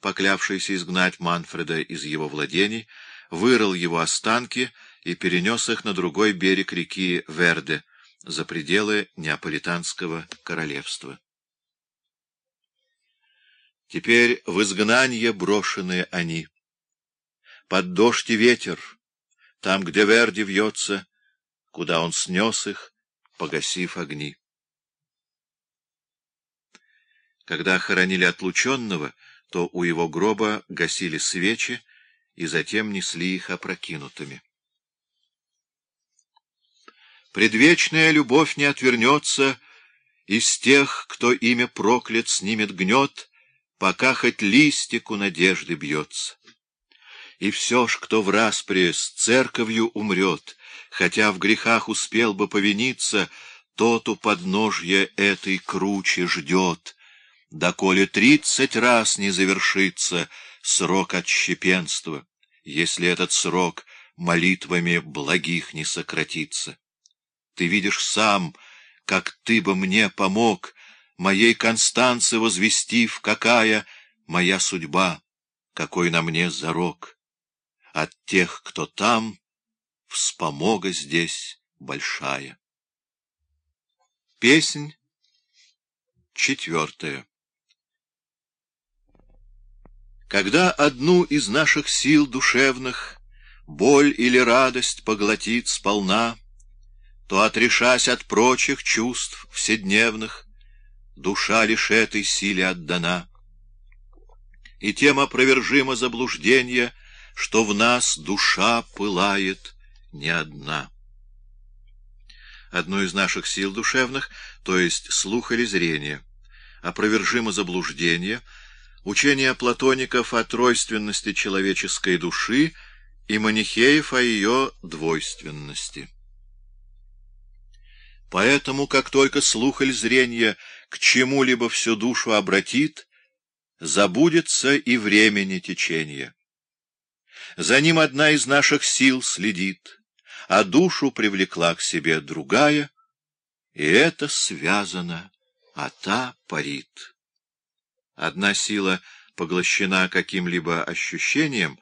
поклявшийся изгнать Манфреда из его владений, вырыл его останки и перенес их на другой берег реки Верде, за пределы Неаполитанского королевства. Теперь в изгнание брошены они. Под дождь и ветер, там, где Верди вьется, куда он снес их, погасив огни. Когда хоронили отлученного, то у его гроба гасили свечи и затем несли их опрокинутыми. Предвечная любовь не отвернется, из тех, кто имя проклят, снимет гнет, пока хоть листику надежды бьется. И все ж, кто в распре с церковью умрет, хотя в грехах успел бы повиниться, тот у подножья этой круче ждет, доколе тридцать раз не завершится срок отщепенства, если этот срок молитвами благих не сократится. Ты видишь сам, как ты бы мне помог, моей Констанце возвестив, какая моя судьба, какой на мне зарок. От тех, кто там, вспомога здесь большая. Песнь четвертая Когда одну из наших сил душевных боль или радость поглотит сполна, то, отрешась от прочих чувств вседневных, душа лишь этой силе отдана. И тем опровержимо заблуждение, что в нас душа пылает не одна. Одну из наших сил душевных, то есть слух или зрение, опровержимо заблуждение, учение платоников о тройственности человеческой души и манихеев о ее двойственности. Поэтому, как только слух или зрение к чему-либо всю душу обратит, забудется и времени течение. За ним одна из наших сил следит, а душу привлекла к себе другая, и это связано, а та парит. Одна сила поглощена каким-либо ощущением,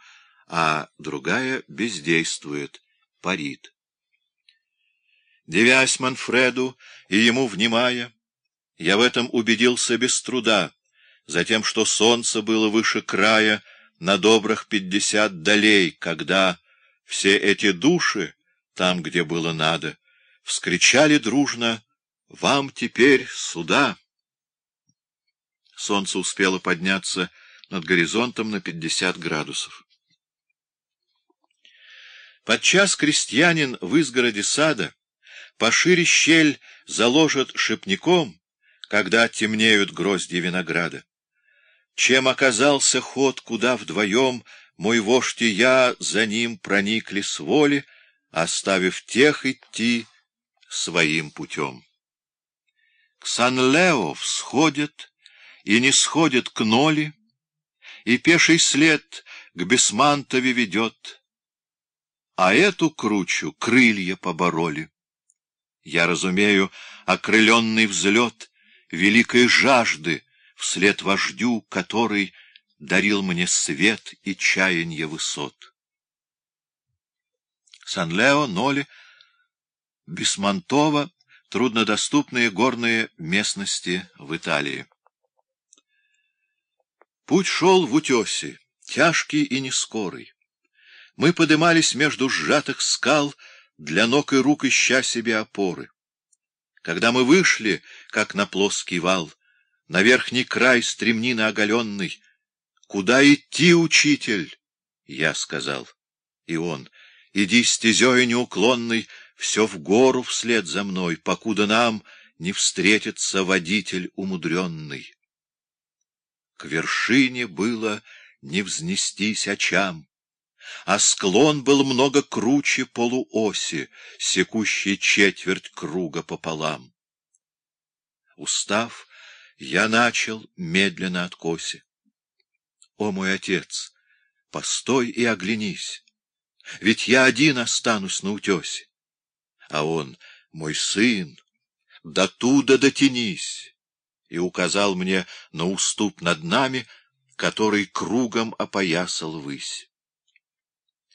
а другая бездействует, парит. Девясь Манфреду и ему внимая, я в этом убедился без труда, затем, что солнце было выше края на добрых пятьдесят долей, когда все эти души, там, где было надо, вскричали дружно «Вам теперь сюда!» Солнце успело подняться над горизонтом на пятьдесят градусов. Подчас крестьянин в изгороде сада Пошире щель заложат шипником, когда темнеют грозди винограда. Чем оказался ход, куда вдвоем мой вождь и я за ним проникли с воли, оставив тех идти своим путем. К Сан-Лео всходят и не сходят к Ноли, и пеший след к Бесмантове ведет, а эту кручу крылья побороли. Я разумею окрыленный взлет великой жажды вслед вождю, который дарил мне свет и чаянье высот. Сан-Лео, Ноли, Бесмонтово — труднодоступные горные местности в Италии. Путь шел в утесе, тяжкий и нескорый. Мы подымались между сжатых скал — для ног и рук ища себе опоры. Когда мы вышли, как на плоский вал, на верхний край стремнины оголенный, «Куда идти, учитель?» — я сказал. И он, «Иди стезей неуклонной, все в гору вслед за мной, покуда нам не встретится водитель умудренный». К вершине было не взнестись очам а склон был много круче полуоси, секущей четверть круга пополам. Устав, я начал медленно от коси. О, мой отец, постой и оглянись, ведь я один останусь на утесе. А он, мой сын, до туда дотянись, и указал мне на уступ над нами, который кругом опоясал высь.